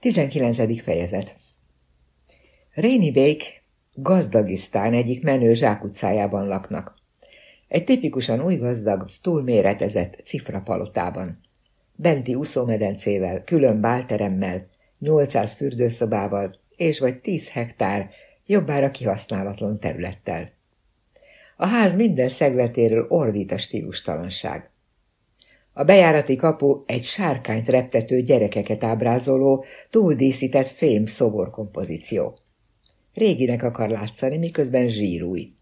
19. fejezet Réni Bék Gazdagisztán egyik menő zsákutcájában laknak. Egy tipikusan új gazdag, túlméretezett cifrapalotában. Benti úszómedencével, külön bálteremmel, 800 fürdőszobával és vagy 10 hektár jobbára kihasználatlan területtel. A ház minden szegletéről ordít a stílustalanság. A bejárati kapu egy sárkányt reptető gyerekeket ábrázoló, túldíszített fém szoborkompozíció. Réginek akar látszani, miközben zsírúj.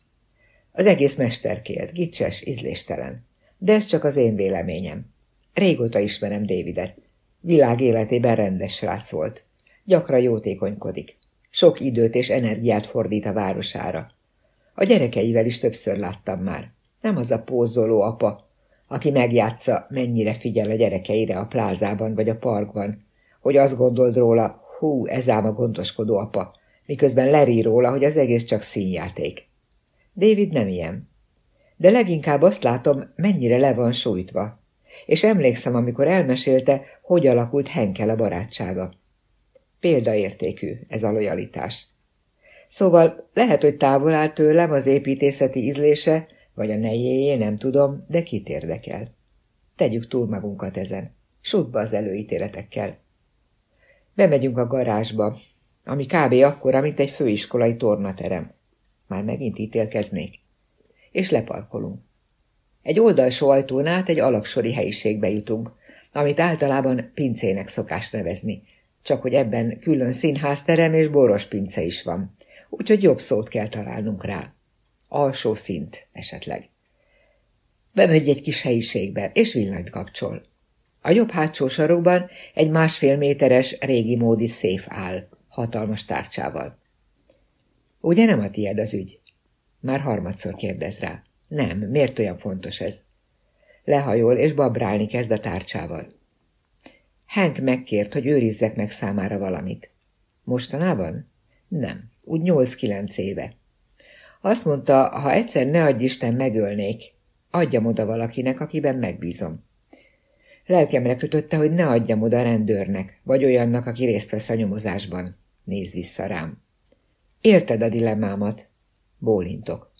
Az egész mesterkélt, gicses, ízléstelen. De ez csak az én véleményem. Régóta ismerem Davidet. Világ életében rendes srác volt. Gyakran jótékonykodik. Sok időt és energiát fordít a városára. A gyerekeivel is többször láttam már. Nem az a pózoló apa, aki megjátsza, mennyire figyel a gyerekeire a plázában vagy a parkban, hogy azt gondold róla, hú, ez ám a gondoskodó apa, miközben lerí róla, hogy az egész csak színjáték. David nem ilyen. De leginkább azt látom, mennyire le van sújtva. És emlékszem, amikor elmesélte, hogy alakult Henkel a barátsága. Példaértékű ez a lojalitás. Szóval lehet, hogy távol áll tőlem az építészeti ízlése, vagy a nejéjé, nem tudom, de kit érdekel. Tegyük túl magunkat ezen. Sútba az előítéletekkel. Bemegyünk a garázsba, ami kb. akkora, mint egy főiskolai tornaterem. Már megint ítélkeznék. És leparkolunk. Egy oldalsó ajtón át egy alaksori helyiségbe jutunk, amit általában pincének szokás nevezni, csak hogy ebben külön színházterem és boros pince is van, úgyhogy jobb szót kell találnunk rá. Alsó szint esetleg. Bemegy egy kis helyiségbe, és villanyt kapcsol. A jobb hátsó sarokban egy másfél méteres régi módi széf áll, hatalmas tárcsával. Ugye nem a tiéd az ügy? Már harmadszor kérdez rá. Nem, miért olyan fontos ez? Lehajol és babrálni kezd a tárcsával. Hank megkért, hogy őrizzek meg számára valamit. Mostanában? Nem, úgy nyolc-kilenc éve. Azt mondta, ha egyszer ne adj Isten megölnék, adjam oda valakinek, akiben megbízom. Lelkemre kötötte, hogy ne adjam oda rendőrnek, vagy olyannak, aki részt vesz a nyomozásban. Néz vissza rám. Érted a dilemmámat? Bólintok.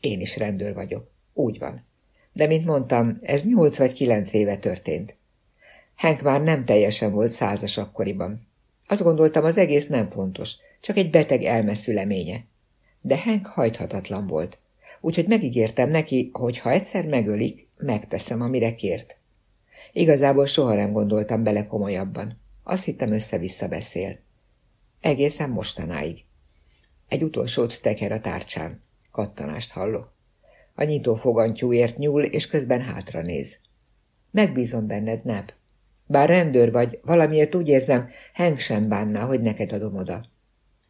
Én is rendőr vagyok. Úgy van. De, mint mondtam, ez nyolc vagy kilenc éve történt. Henk már nem teljesen volt százas akkoriban. Azt gondoltam, az egész nem fontos, csak egy beteg elmeszüleménye de Hank hajthatatlan volt, úgyhogy megígértem neki, hogy ha egyszer megölik, megteszem, amire kért. Igazából soha nem gondoltam bele komolyabban. Azt hittem össze-vissza beszél. Egészen mostanáig. Egy utolsót teker a tárcsán. Kattanást hallok. A nyitó fogantyúért nyúl, és közben hátra néz. Megbízom benned, Nep. Bár rendőr vagy, valamiért úgy érzem, Hank sem bánná, hogy neked adom oda.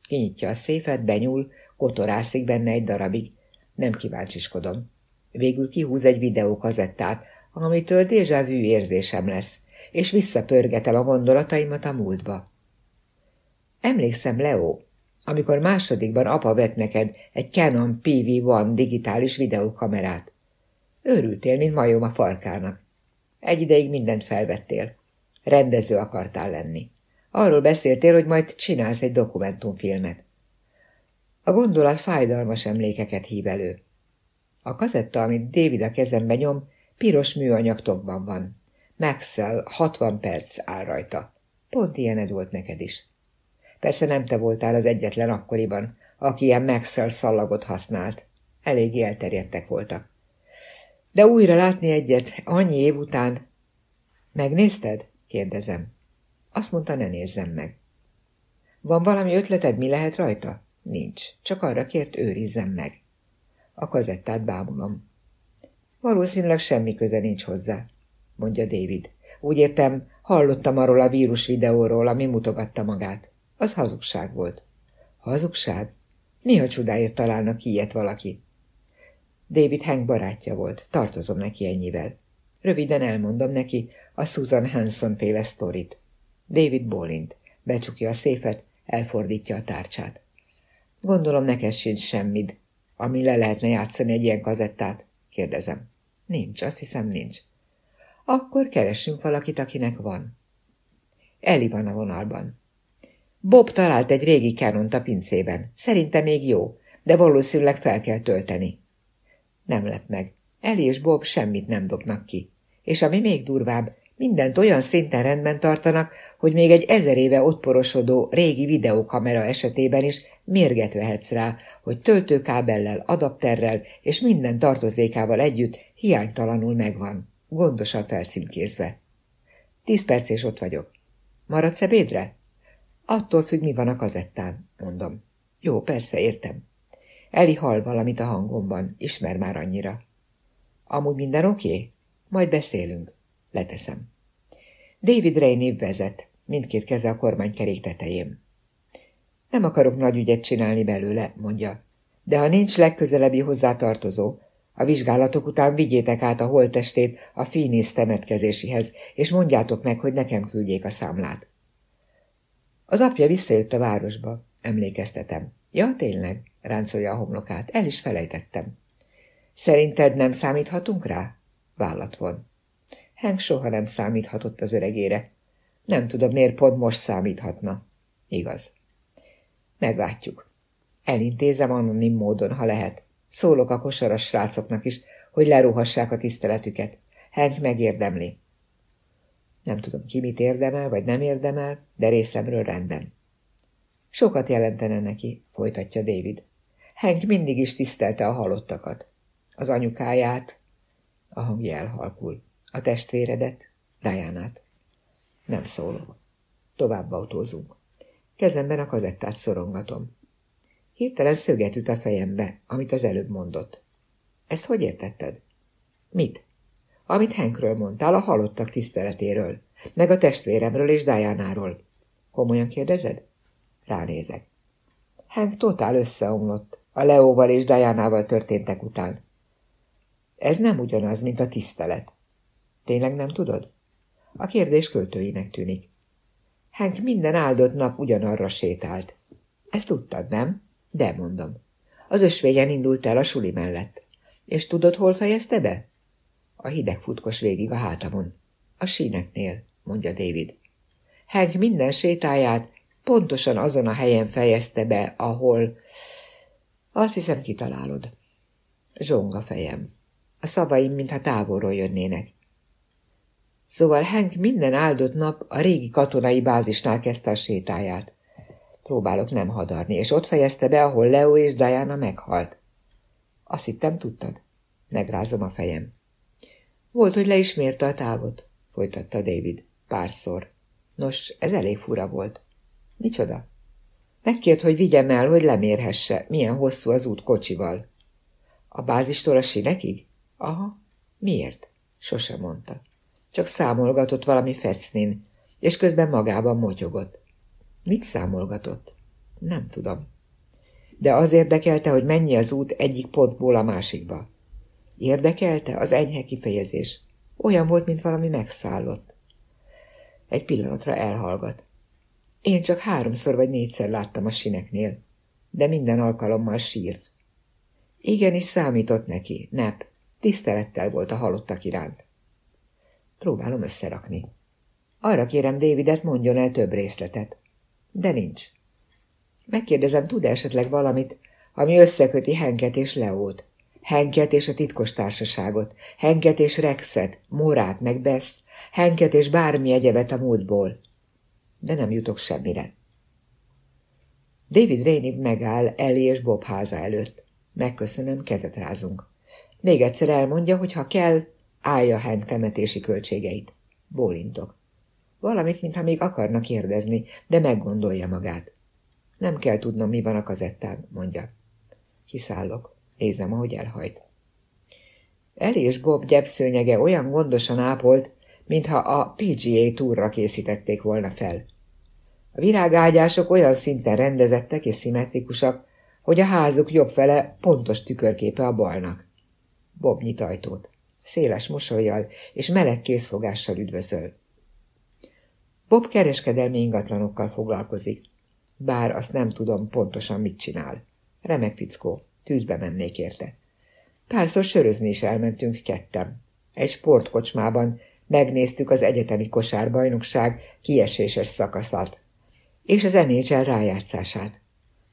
Kinyitja a széfet, benyúl, kotorászik benne egy darabig. Nem kíváncsiskodom. Végül kihúz egy videókazettát, amitől déjà vu érzésem lesz, és visszapörgetem a gondolataimat a múltba. Emlékszem, Leo, amikor másodikban apa vett neked egy Canon PV-1 digitális videókamerát. Őrültél, mint majom a farkának. Egy ideig mindent felvettél. Rendező akartál lenni. Arról beszéltél, hogy majd csinálsz egy dokumentumfilmet. A gondolat fájdalmas emlékeket hív elő. A kazetta, amit David a kezembe nyom, piros műanyag tokban van. Maxell 60 perc áll rajta. Pont ilyened volt neked is. Persze nem te voltál az egyetlen akkoriban, aki ilyen Maxell szallagot használt. Eléggé elterjedtek voltak. De újra látni egyet, annyi év után... Megnézted? kérdezem. Azt mondta, ne nézzem meg. Van valami ötleted, mi lehet rajta? Nincs, csak arra kért őrizzem meg. A kazettát bámulom. Valószínűleg semmi köze nincs hozzá, mondja David. Úgy értem, hallottam arról a vírus videóról, ami mutogatta magát. Az hazugság volt. Hazugság? Mi a csodáért találnak ilyet valaki? David Hank barátja volt, tartozom neki ennyivel. Röviden elmondom neki a Susan Hanson féle sztorit. David Bolint. Becsukja a széfet, elfordítja a tárcsát. Gondolom neked sincs semmid, ami le lehetne játszani egy ilyen kazettát? Kérdezem. Nincs, azt hiszem nincs. Akkor keressünk valakit, akinek van. Eli van a vonalban. Bob talált egy régi kánont a pincében. Szerinte még jó, de valószínűleg fel kell tölteni. Nem lett meg. Eli és Bob semmit nem dobnak ki. És ami még durvább, mindent olyan szinten rendben tartanak, hogy még egy ezer éve ott porosodó régi videókamera esetében is mérget vehetsz rá, hogy töltőkábellel, adapterrel és minden tartozékával együtt hiánytalanul megvan, gondosan felcímkézve. Tíz perc és ott vagyok. Maradsz ebédre? Attól függ, mi van a kazettán, mondom. Jó, persze, értem. Eli hall valamit a hangomban, ismer már annyira. Amúgy minden oké? Majd beszélünk. Leteszem. David Rainey vezet, mindkét keze a kormánykerék tetején. Nem akarok nagy ügyet csinálni belőle, mondja. De ha nincs legközelebbi hozzátartozó, a vizsgálatok után vigyétek át a holttestét a Finis temetkezésihez, és mondjátok meg, hogy nekem küldjék a számlát. Az apja visszajött a városba, emlékeztetem. Ja, tényleg, ráncolja a homlokát, el is felejtettem. Szerinted nem számíthatunk rá? Vállat von. Hank soha nem számíthatott az öregére. Nem tudom, miért pont most számíthatna. Igaz. Meglátjuk. Elintézem anonim módon, ha lehet. Szólok a kosaras srácoknak is, hogy leruhassák a tiszteletüket. Hank megérdemli. Nem tudom, ki mit érdemel, vagy nem érdemel, de részemről rendben. Sokat jelentene neki, folytatja David. Hank mindig is tisztelte a halottakat. Az anyukáját, a hangja elhalkul. A testvéredet, Diánát. Nem szólok. Tovább autózunk. Kezemben a kazettát szorongatom. Hirtelen szöget üt a fejembe, amit az előbb mondott. Ezt hogy értetted? Mit? Amit Henkről mondtál, a halottak tiszteletéről, meg a testvéremről és Diánáról. Komolyan kérdezed? Ránézek. Hank totál összeomlott, a Leóval és Diánával történtek után. Ez nem ugyanaz, mint a tisztelet. Tényleg nem tudod? A kérdés költőinek tűnik. Hank minden áldott nap ugyanarra sétált. Ezt tudtad, nem? De mondom. Az ösvényen indult el a suli mellett. És tudod, hol fejezte be? A hideg futkos végig a hátamon. A síneknél, mondja David. Hank minden sétáját pontosan azon a helyen fejezte be, ahol... Azt hiszem, kitalálod. Zsong fejem. A szavaim, mintha távolról jönnének. Szóval Hank minden áldott nap a régi katonai bázisnál kezdte a sétáját. Próbálok nem hadarni, és ott fejezte be, ahol Leo és Diana meghalt. Azt hittem, tudtad? Megrázom a fejem. Volt, hogy le is mérte a távot, folytatta David, párszor. Nos, ez elég fura volt. Micsoda? Megkért, hogy vigyem el, hogy lemérhesse, milyen hosszú az út kocsival. A bázistól a sinekig? Aha. Miért? Sose mondta. Csak számolgatott valami fecnin, és közben magában motyogott. Mit számolgatott? Nem tudom. De az érdekelte, hogy mennyi az út egyik pontból a másikba. Érdekelte az enyhe kifejezés. Olyan volt, mint valami megszállott. Egy pillanatra elhallgat. Én csak háromszor vagy négyszer láttam a sineknél, de minden alkalommal sírt. Igenis számított neki, nep, tisztelettel volt a halottak iránt. Próbálom összerakni. Arra kérem Davidet, mondjon el több részletet. De nincs. Megkérdezem, tud -e esetleg valamit, ami összeköti Henket és Leót? Henket és a titkos társaságot, Henket és Rexet, Morát meg Bess, Henket és bármi egyebet a múltból. De nem jutok semmire. David Rainey megáll Ellie és Bob háza előtt. Megköszönöm, kezet rázunk. Még egyszer elmondja, hogy ha kell, állja Hank temetési költségeit. Bólintok. Valamit, mintha még akarna kérdezni, de meggondolja magát. Nem kell tudnom, mi van a kazettán, mondja. Kiszállok. Nézem, ahogy elhajt. Eli és Bob gyepszőnyege olyan gondosan ápolt, mintha a PGA túrra készítették volna fel. A virágágyások olyan szinten rendezettek és szimmetrikusak, hogy a házuk jobb fele pontos tükörképe a balnak. Bob nyit ajtót. Széles mosolyjal és meleg készfogással üdvözöl. Bob kereskedelmi ingatlanokkal foglalkozik, bár azt nem tudom pontosan mit csinál. Remek fickó, tűzbe mennék érte. Párszor sörözni is elmentünk kettem. Egy sportkocsmában megnéztük az egyetemi kosárbajnokság kieséses szakaszát, és az NHL rájátszását.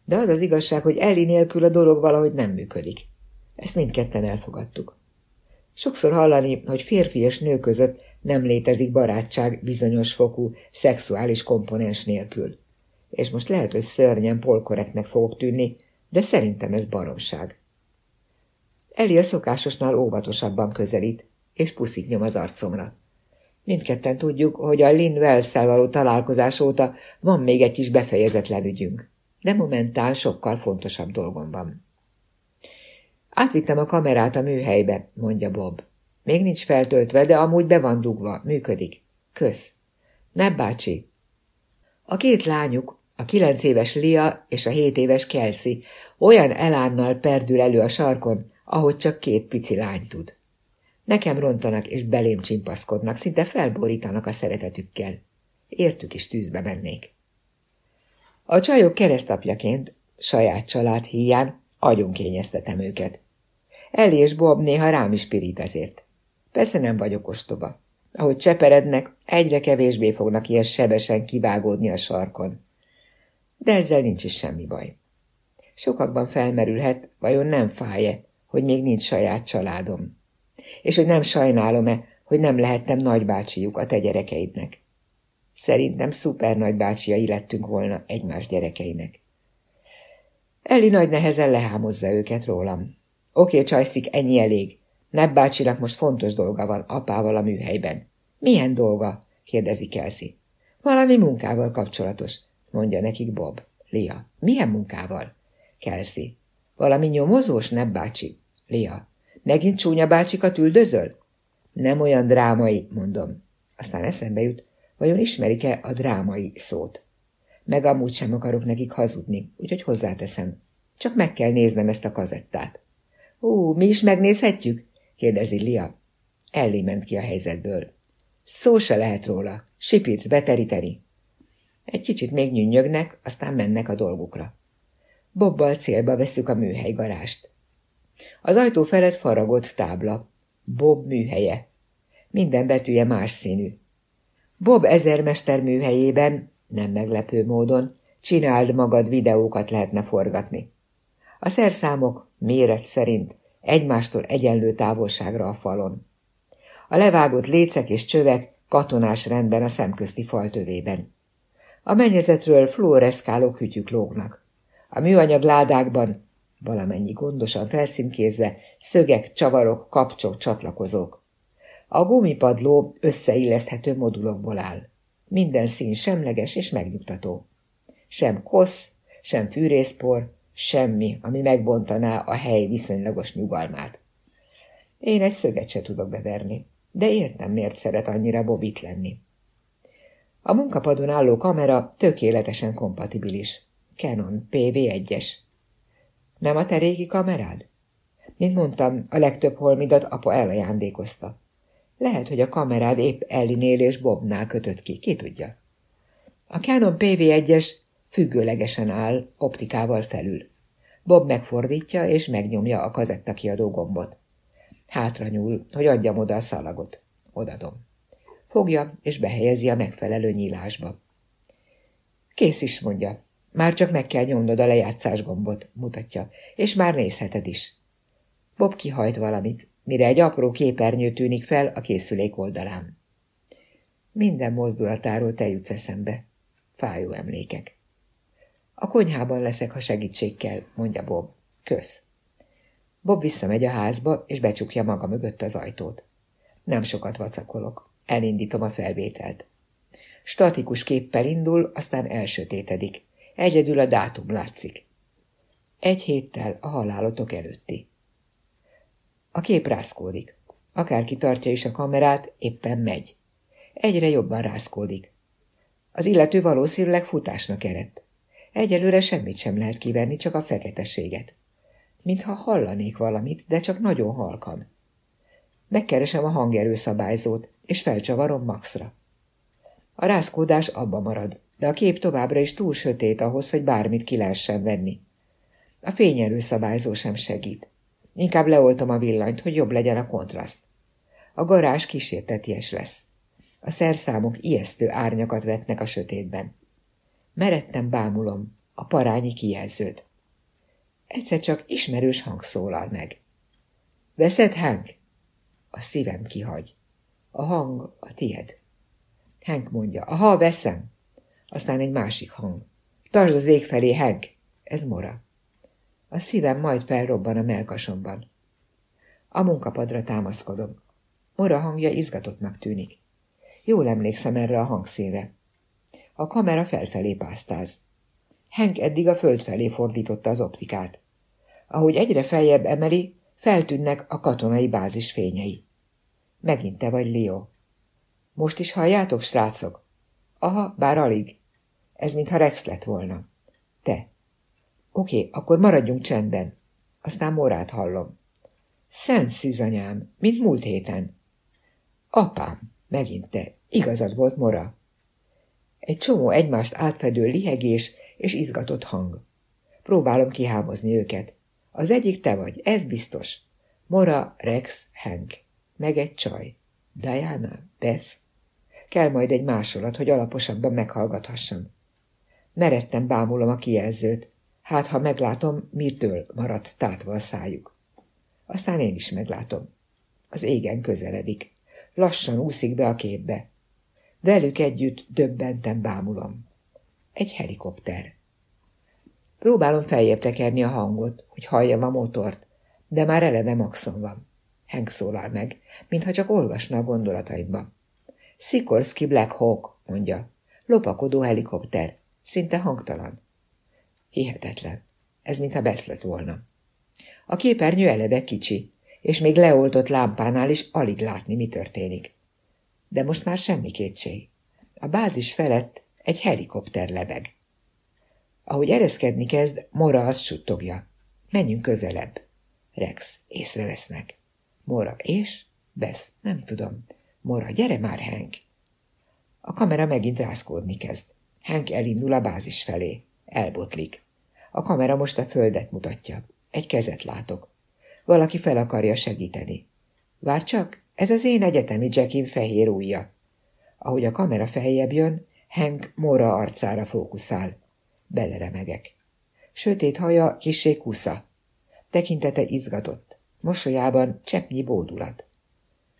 De az az igazság, hogy Elli nélkül a dolog valahogy nem működik. Ezt mindketten elfogadtuk. Sokszor hallani, hogy férfi és nő között nem létezik barátság bizonyos fokú szexuális komponens nélkül. És most lehet, hogy szörnyen polkoreknek fogok tűnni, de szerintem ez baromság. Eli a szokásosnál óvatosabban közelít, és puszit nyom az arcomra. Mindketten tudjuk, hogy a Lynn wells való találkozás óta van még egy kis befejezetlen ügyünk, de momentán sokkal fontosabb dolgom van. Átvittem a kamerát a műhelybe, mondja Bob. Még nincs feltöltve, de amúgy be van dugva, működik. Kösz. Ne bácsi. A két lányuk, a kilenc éves Lia és a hét éves Kelsey olyan elánnal perdül elő a sarkon, ahogy csak két pici lány tud. Nekem rontanak és belém csimpaszkodnak, szinte felborítanak a szeretetükkel. Értük is tűzbe mennék. A csajok keresztapjaként, saját család híján kényeztetem őket. Elli és Bob néha rám is pirít ezért. Persze nem vagyok ostoba. Ahogy cseperednek, egyre kevésbé fognak ilyen sebesen kivágódni a sarkon. De ezzel nincs is semmi baj. Sokakban felmerülhet, vajon nem fáj-e, hogy még nincs saját családom. És hogy nem sajnálom-e, hogy nem lehettem nagybácsijuk a te gyerekeidnek. Szerintem szuper nagybácsiai lettünk volna egymás gyerekeinek. Eli nagy nehezen lehámozza őket rólam. Oké, csajszik, ennyi elég. Nebb bácsinak most fontos dolga van apával a műhelyben. Milyen dolga? kérdezi Kelsey. Valami munkával kapcsolatos, mondja nekik Bob. Lia. Milyen munkával? Kelsey. Valami nyomozós, Nebb bácsi? Lia. Megint csúnya bácsikat üldözöl? Nem olyan drámai, mondom. Aztán eszembe jut, vajon ismerik-e a drámai szót? Meg amúgy sem akarok nekik hazudni, úgyhogy hozzáteszem. Csak meg kell néznem ezt a kazettát. Ó, mi is megnézhetjük? kérdezi Lia. Elli ment ki a helyzetből. Szó se lehet róla. Sipic beteríteni. Egy kicsit még nyűnyögnek, aztán mennek a dolgukra. Bobbal célba veszük a műhelygarást. Az ajtó felett faragott tábla. Bob műhelye. Minden betűje más színű. Bob ezermester műhelyében, nem meglepő módon, csináld magad videókat lehetne forgatni. A szerszámok méret szerint egymástól egyenlő távolságra a falon. A levágott lécek és csövek katonás rendben a szemközti faltövében. A mennyezetről fluoreszkáló kütyük lógnak. A műanyag ládákban, valamennyi gondosan felszínkézve, szögek, csavarok, kapcsok, csatlakozók. A gumipadló összeilleszthető modulokból áll. Minden szín semleges és megnyugtató. Sem kosz, sem fűrészpor, Semmi, ami megbontaná a hely viszonylagos nyugalmát. Én egy szöget se tudok beverni, de értem, miért szeret annyira Bobit lenni. A munkapadon álló kamera tökéletesen kompatibilis. Canon PV1-es. Nem a te régi kamerád? Mint mondtam, a legtöbb holmidat apa elajándékozta. Lehet, hogy a kamerád épp Ellinél és Bobnál kötött ki, ki tudja. A Canon PV1-es Függőlegesen áll, optikával felül. Bob megfordítja és megnyomja a kazetta kiadó gombot. Hátra nyúl, hogy adjam oda a szalagot. Odadom. Fogja és behelyezi a megfelelő nyílásba. Kész is, mondja. Már csak meg kell nyomnod a lejátszás gombot, mutatja, és már nézheted is. Bob kihajt valamit, mire egy apró képernyő tűnik fel a készülék oldalán. Minden mozdulatáról te jutsz eszembe. Fájó emlékek. A konyhában leszek, ha segítség kell, mondja Bob. Kösz. Bob visszamegy a házba, és becsukja maga mögött az ajtót. Nem sokat vacakolok. Elindítom a felvételt. Statikus képpel indul, aztán elsötétedik. Egyedül a dátum látszik. Egy héttel a halálotok előtti. A kép rászkódik. Akárki tartja is a kamerát, éppen megy. Egyre jobban rászkódik. Az illető valószínűleg futásnak eredt. Egyelőre semmit sem lehet kivenni, csak a feketeséget. Mintha hallanék valamit, de csak nagyon halkan. Megkeresem a hangerőszabályzót, és felcsavarom Maxra. A rázkódás abba marad, de a kép továbbra is túl sötét ahhoz, hogy bármit ki lehessen venni. A fényerőszabályzó sem segít. Inkább leoltom a villanyt, hogy jobb legyen a kontraszt. A garázs kísérteties lesz. A szerszámok ijesztő árnyakat vetnek a sötétben. Meredtem bámulom a parányi kijelzőt. Egyszer csak ismerős hang szólal meg. Veszed, Hank? A szívem kihagy. A hang a tied. Hank mondja, aha, veszem. Aztán egy másik hang. Tartsd az ég felé, Hank. Ez mora. A szívem majd felrobban a melkasomban. A munkapadra támaszkodom. Mora hangja izgatottnak tűnik. Jól emlékszem erre a hangszínre. A kamera felfelé pásztáz. Henk eddig a föld felé fordította az optikát. Ahogy egyre feljebb emeli, feltűnnek a katonai bázis fényei. Megint te vagy, Leo. Most is halljátok, srácok? Aha, bár alig. Ez mintha Rex lett volna. Te. Oké, akkor maradjunk csendben. Aztán morát hallom. Szent szűzanyám, mint múlt héten. Apám, megint te. Igazad volt, Mora. Egy csomó egymást átfedő lihegés és izgatott hang. Próbálom kihámozni őket. Az egyik te vagy, ez biztos. Mora, Rex, Hank. Meg egy csaj. Diana, Bess. Kell majd egy másolat, hogy alaposabban meghallgathassam. Meredtem bámulom a kijelzőt. Hát, ha meglátom, mitől maradt tátva a szájuk. Aztán én is meglátom. Az égen közeledik. Lassan úszik be a képbe. Velük együtt döbbenten bámulom. Egy helikopter. Próbálom feljebb tekerni a hangot, hogy halljam a motort, de már eleve maxon van. Hank szólal meg, mintha csak olvasna a gondolataimba. Sikorsky Black Hawk, mondja. Lopakodó helikopter. Szinte hangtalan. Hihetetlen. Ez mintha beszlet volna. A képernyő eleve kicsi, és még leoltott lámpánál is alig látni, mi történik. De most már semmi kétség. A bázis felett egy helikopter lebeg. Ahogy ereszkedni kezd, Mora azt suttogja. Menjünk közelebb. Rex, észrevesznek. Mora, és? Besz, nem tudom. Mora, gyere már, Hank. A kamera megint rászkódni kezd. Hank elindul a bázis felé. Elbotlik. A kamera most a földet mutatja. Egy kezet látok. Valaki fel akarja segíteni. Vár csak, ez az én egyetemi Jackin fehér ujja. Ahogy a kamera feljebb jön, Hank Mora arcára fókuszál. Beleremegek. Sötét haja kisé kusza. Tekintete izgatott. Mosolyában cseppnyi bódulat.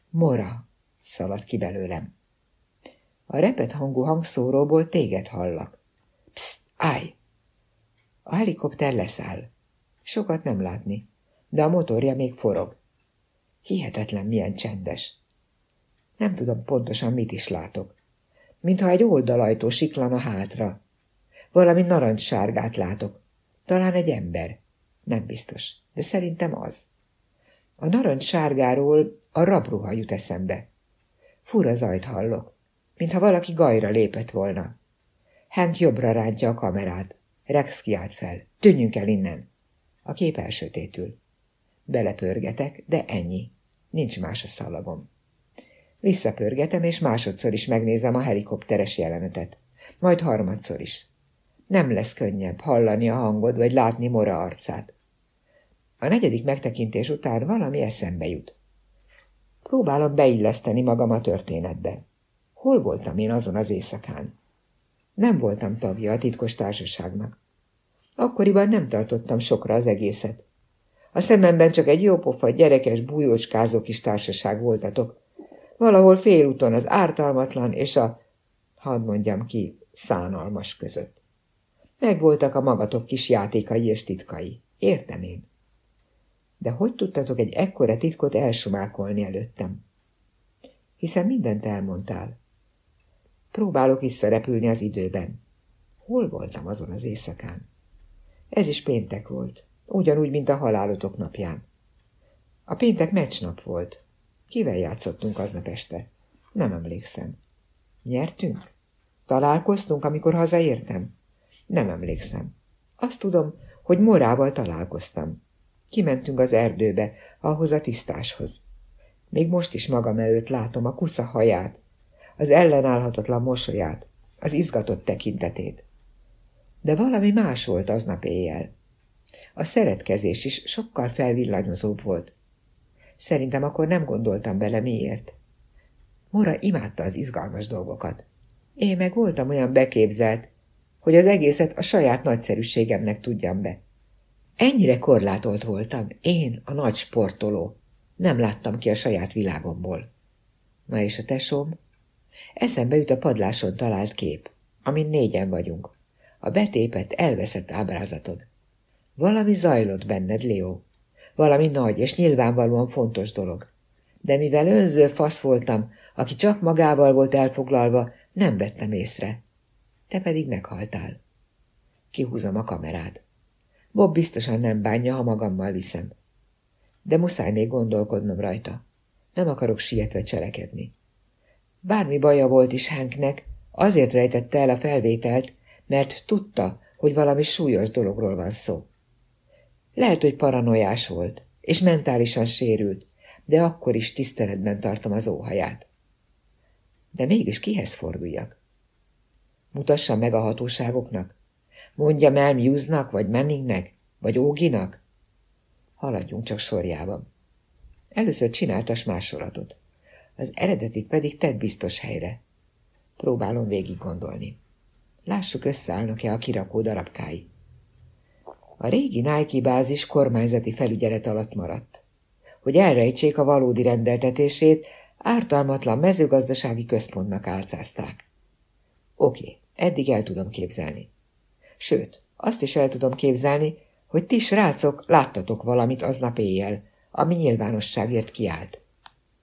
Mora, szaladt ki belőlem. A repet hangú hangszóróból téged hallak. Pszt, állj! A helikopter leszáll. Sokat nem látni, de a motorja még forog. Hihetetlen milyen csendes. Nem tudom pontosan mit is látok. Mintha egy oldalajtó siklana hátra. Valami narancssárgát látok. Talán egy ember. Nem biztos, de szerintem az. A narancssárgáról a rabruha jut eszembe. Fura zajt hallok, mintha valaki gajra lépett volna. Hank jobbra rántja a kamerát. Rex kiált fel. Tűnjünk el innen. A kép elsötétül. Belepörgetek, de ennyi. Nincs más a szalagom. Visszapörgetem, és másodszor is megnézem a helikopteres jelenetet. Majd harmadszor is. Nem lesz könnyebb hallani a hangod, vagy látni Mora arcát. A negyedik megtekintés után valami eszembe jut. Próbálom beilleszteni magam a történetbe. Hol voltam én azon az éjszakán? Nem voltam tagja a titkos társaságnak. Akkoriban nem tartottam sokra az egészet. A szememben csak egy jópofa, gyerekes, bújócskázó kis társaság voltatok. Valahol félúton az ártalmatlan és a, hadd mondjam ki, szánalmas között. Megvoltak a magatok kis játékai és titkai. Értem én. De hogy tudtatok egy ekkora titkot elsumákolni előttem? Hiszen mindent elmondtál. Próbálok visszarepülni az időben. Hol voltam azon az éjszakán? Ez is péntek volt, ugyanúgy, mint a halálotok napján. A péntek meccsnap volt. Kivel játszottunk aznap este? Nem emlékszem. Nyertünk? Találkoztunk, amikor hazaértem? Nem emlékszem. Azt tudom, hogy Morával találkoztam. Kimentünk az erdőbe, ahhoz a tisztáshoz. Még most is magam előtt látom a kusza haját, az ellenállhatatlan mosolyát, az izgatott tekintetét. De valami más volt aznap éjjel. A szeretkezés is sokkal felvillanyozóbb volt. Szerintem akkor nem gondoltam bele miért. Mora imádta az izgalmas dolgokat. Én meg voltam olyan beképzelt, hogy az egészet a saját nagyszerűségemnek tudjam be. Ennyire korlátolt voltam, én, a nagy sportoló. Nem láttam ki a saját világomból. Na és a tesóm? Eszembe jut a padláson talált kép, amin négyen vagyunk. A betépet, elveszett ábrázatod. Valami zajlott benned, Leo. Valami nagy és nyilvánvalóan fontos dolog. De mivel önző fasz voltam, aki csak magával volt elfoglalva, nem vettem észre. Te pedig meghaltál. Kihúzom a kamerát. Bob biztosan nem bánja, ha magammal viszem. De muszáj még gondolkodnom rajta. Nem akarok sietve cselekedni. Bármi baja volt is Hanknek, azért rejtette el a felvételt, mert tudta, hogy valami súlyos dologról van szó. Lehet, hogy paranoiás volt, és mentálisan sérült, de akkor is tiszteletben tartom az óhaját. De mégis kihez forduljak? Mutassam meg a hatóságoknak? Mondjam el Muse-nak, vagy Manningnek, vagy Óginak? Haladjunk csak sorjában. Először csináltas másolatot, az eredetit pedig tedd biztos helyre. Próbálom végig gondolni. Lássuk, összeállnak-e a kirakó darabkái. A régi Nike bázis kormányzati felügyelet alatt maradt. Hogy elrejtsék a valódi rendeltetését, ártalmatlan mezőgazdasági központnak álcázták. Oké, eddig el tudom képzelni. Sőt, azt is el tudom képzelni, hogy ti srácok láttatok valamit aznap éjjel, ami nyilvánosságért kiállt.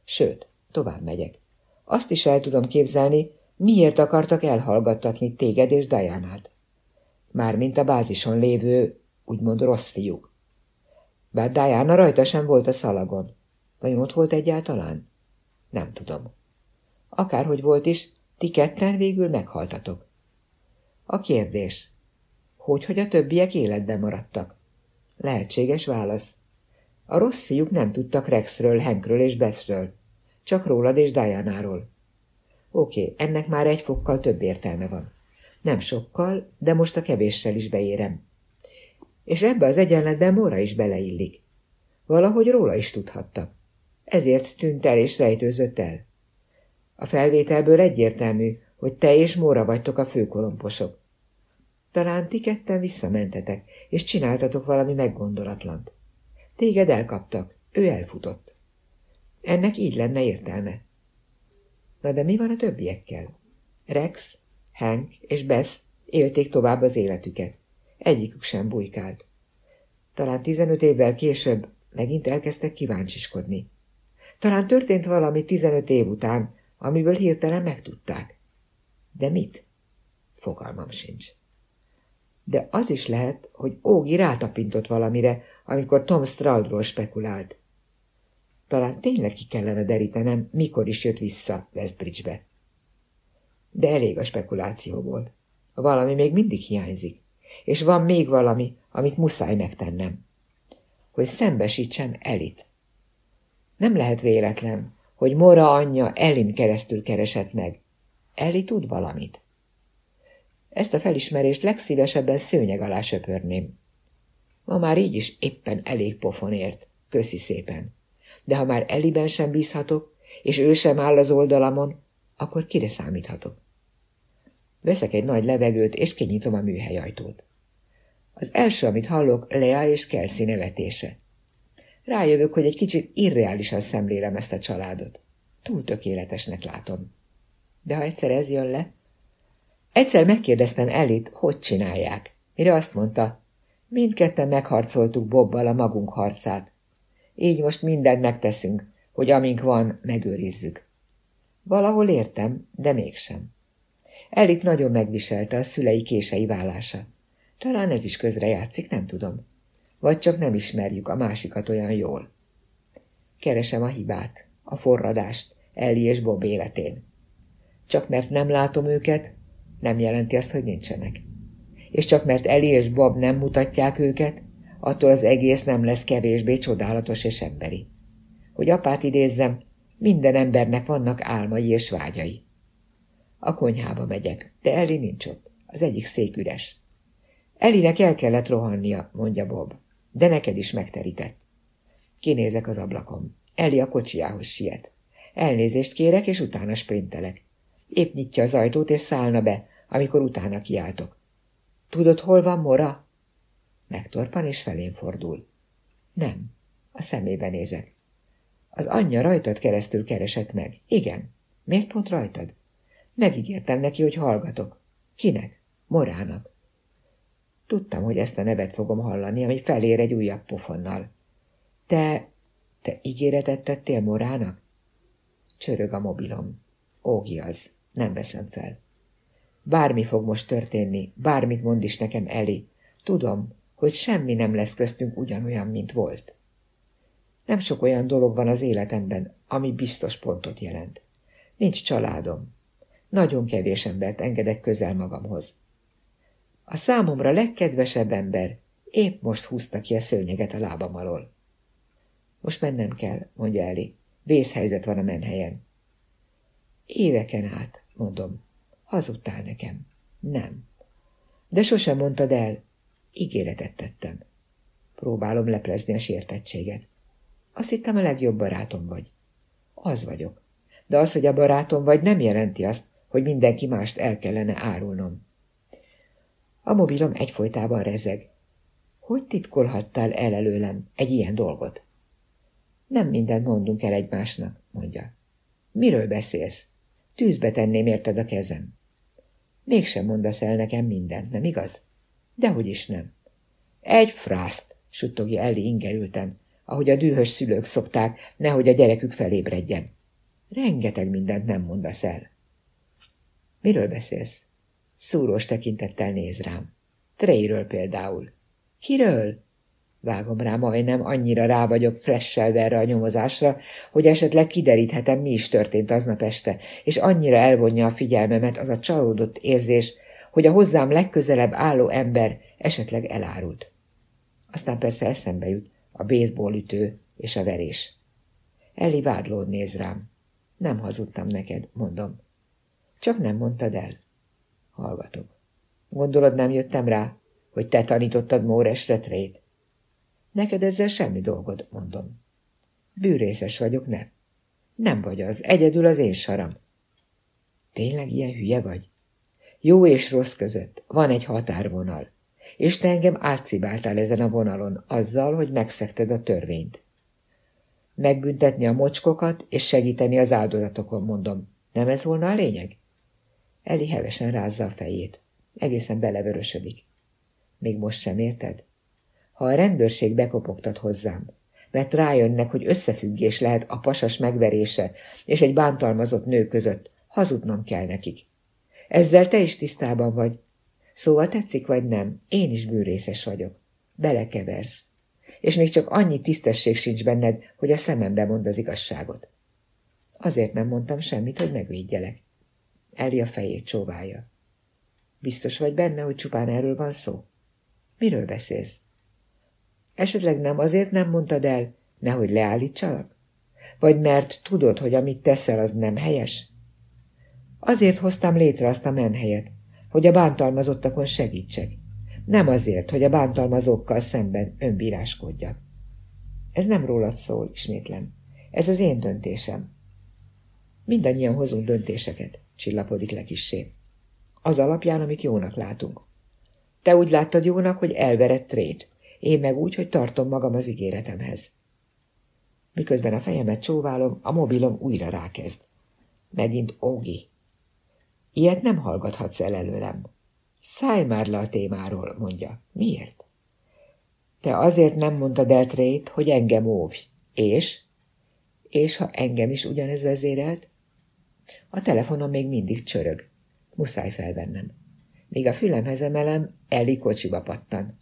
Sőt, tovább megyek. Azt is el tudom képzelni, miért akartak elhallgattatni téged és Dianát. Mármint a bázison lévő, úgymond rossz fiúk. Bár Diana rajta sem volt a szalagon. Vajon ott volt egyáltalán? Nem tudom. Akárhogy volt is, ti ketten végül meghaltatok. A kérdés. Hogy, hogy a többiek életben maradtak? Lehetséges válasz. A rossz fiúk nem tudtak Rexről, Henkről és Bethről. Csak rólad és Dianáról. Oké, ennek már egy fokkal több értelme van. Nem sokkal, de most a kevéssel is beérem. És ebbe az egyenletben Mora is beleillik. Valahogy róla is tudhattak. Ezért tűnt el és rejtőzött el. A felvételből egyértelmű, hogy te és Móra vagytok a főkolomposok. Talán ti ketten visszamentetek, és csináltatok valami meggondolatlant. Téged elkaptak, ő elfutott. Ennek így lenne értelme. Na de mi van a többiekkel? Rex, Hank és Bess élték tovább az életüket. Egyikük sem bujkált. Talán tizenöt évvel később megint elkezdtek kíváncsiskodni. Talán történt valami tizenöt év után, amiből hirtelen megtudták. De mit? Fogalmam sincs. De az is lehet, hogy Ógi rátapintott valamire, amikor Tom Stroudról spekulált. Talán tényleg ki kellene derítenem, mikor is jött vissza Westbridge-be. De elég a spekulációból. Valami még mindig hiányzik. És van még valami, amit muszáj megtennem. Hogy szembesítsem Elit. Nem lehet véletlen, hogy Mora anyja Elin keresztül keresett meg. Eli tud valamit. Ezt a felismerést legszívesebben szőnyeg alá söpörném. Ma már így is éppen elég pofonért. Köszi szépen. De ha már Eliben sem bízhatok, és ő sem áll az oldalamon, akkor kire számíthatok? Veszek egy nagy levegőt, és kinyitom a műhelyajtót. Az első, amit hallok, Lea és Kelsey nevetése. Rájövök, hogy egy kicsit irreálisan szemlélem ezt a családot. Túl tökéletesnek látom. De ha egyszer ez jön le... Egyszer megkérdeztem Elit, hogy csinálják. Mire azt mondta, mindketten megharcoltuk Bobbal a magunk harcát. Így most mindent megteszünk, hogy amink van, megőrizzük. Valahol értem, de mégsem. Elit nagyon megviselte a szülei kései vállása. Talán ez is közrejátszik, nem tudom. Vagy csak nem ismerjük a másikat olyan jól. Keresem a hibát, a forradást, Elli és Bob életén. Csak mert nem látom őket, nem jelenti azt, hogy nincsenek. És csak mert Eli és Bob nem mutatják őket, attól az egész nem lesz kevésbé csodálatos és emberi. Hogy apát idézzem, minden embernek vannak álmai és vágyai. A konyhába megyek, de Eli nincs ott. Az egyik szék üres. Elinek el kellett rohannia, mondja Bob, de neked is megterített. Kinézek az ablakon. Eli a kocsiához siet. Elnézést kérek, és utána sprintelek. Épp nyitja az ajtót, és szállna be, amikor utána kiáltok. Tudod, hol van Mora? Megtorpan és felén fordul. Nem. A szemébe nézek. Az anyja rajtad keresztül keresett meg. Igen. Miért pont rajtad? Megígértem neki, hogy hallgatok. Kinek? Morának. Tudtam, hogy ezt a nevet fogom hallani, ami felér egy újabb pofonnal. Te, te ígéretet tettél Morának? Csörög a mobilom. Ógi az. Nem veszem fel. Bármi fog most történni, bármit mond is nekem Eli. Tudom, hogy semmi nem lesz köztünk ugyanolyan, mint volt. Nem sok olyan dolog van az életemben, ami biztos pontot jelent. Nincs családom. Nagyon kevés embert engedek közel magamhoz. A számomra legkedvesebb ember épp most húzta ki a szőnyeget a lábam alól. Most mennem kell, mondja Eli. Vészhelyzet van a menhelyen. Éveken át, mondom. Hazudtál nekem. Nem. De sosem mondtad el. Ígéretet tettem. Próbálom leplezni a sértettséget. Azt hittem a legjobb barátom vagy. Az vagyok. De az, hogy a barátom vagy, nem jelenti azt, hogy mindenki mást el kellene árulnom. A mobilom egyfolytában rezeg. Hogy titkolhattál el előlem egy ilyen dolgot? Nem mindent mondunk el egymásnak, mondja. Miről beszélsz? Tűzbe tenném érted a kezem. Mégsem mondasz el nekem mindent, nem igaz? Dehogy is nem. Egy frászt, suttogja Elli ingerülten, ahogy a dühös szülők szokták, nehogy a gyerekük felébredjen. Rengeteg mindent nem mondasz el. Miről beszélsz? Szúrós tekintettel néz rám. Treyről például. Kiről? Vágom rá majdnem, annyira rá vagyok fressel erre a nyomozásra, hogy esetleg kideríthetem, mi is történt aznap este, és annyira elvonja a figyelmemet az a csalódott érzés, hogy a hozzám legközelebb álló ember esetleg elárult. Aztán persze eszembe jut a baseball ütő és a verés. Elli vádlód néz rám. Nem hazudtam neked, mondom. Csak nem mondtad el. Hallgatok. Gondolod, nem jöttem rá, hogy te tanítottad Móres retrét? Neked ezzel semmi dolgod, mondom. Bűrészes vagyok, nem? Nem vagy az, egyedül az én saram. Tényleg ilyen hülye vagy? Jó és rossz között van egy határvonal, és te engem átszibáltál ezen a vonalon azzal, hogy megszekted a törvényt. Megbüntetni a mocskokat és segíteni az áldozatokon, mondom. Nem ez volna a lényeg? Eli hevesen rázza a fejét. Egészen belevörösödik. Még most sem érted? Ha a rendőrség bekopogtat hozzám, mert rájönnek, hogy összefüggés lehet a pasas megverése és egy bántalmazott nő között, hazudnom kell nekik. Ezzel te is tisztában vagy. Szóval tetszik vagy nem, én is bűrészes vagyok. Belekeversz. És még csak annyi tisztesség sincs benned, hogy a szemembe mond az igazságot. Azért nem mondtam semmit, hogy megvédjelek. Eli a fejét csóválja. Biztos vagy benne, hogy csupán erről van szó? Miről beszélsz? Esetleg nem azért nem mondtad el, nehogy leállítsalak? Vagy mert tudod, hogy amit teszel, az nem helyes? Azért hoztam létre azt a menhelyet, hogy a bántalmazottakon segítsek. Nem azért, hogy a bántalmazókkal szemben önbíráskodjak. Ez nem rólad szól, ismétlem. Ez az én döntésem. Mindannyian hozunk döntéseket, csillapodik le kissé. Az alapján, amit jónak látunk. Te úgy láttad jónak, hogy elverett trét, én meg úgy, hogy tartom magam az ígéretemhez. Miközben a fejemet csóválom, a mobilom újra rákezd. Megint Ógi. Ilyet nem hallgathatsz el előlem. Szállj már le a témáról, mondja. Miért? Te azért nem mondtad el Trét, hogy engem óvj. És? És ha engem is ugyanez vezérelt? A telefonom még mindig csörög. Muszáj felvennem. Míg a fülemhez emelem, Eli kocsiba pattan.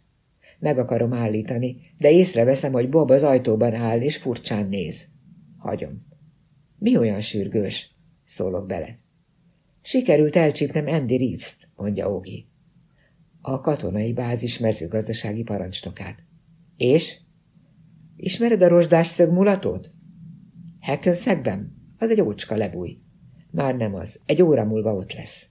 Meg akarom állítani, de észreveszem, hogy Bob az ajtóban áll, és furcsán néz. Hagyom. Mi olyan sürgős? Szólok bele. Sikerült elcsípnem Andy Reeves-t, mondja Ogi. A katonai bázis mezőgazdasági parancsnokát. És? Ismered a rozsdás szögmulatót? Hackensackben? Az egy ócska lebúj. Már nem az. Egy óra múlva ott lesz.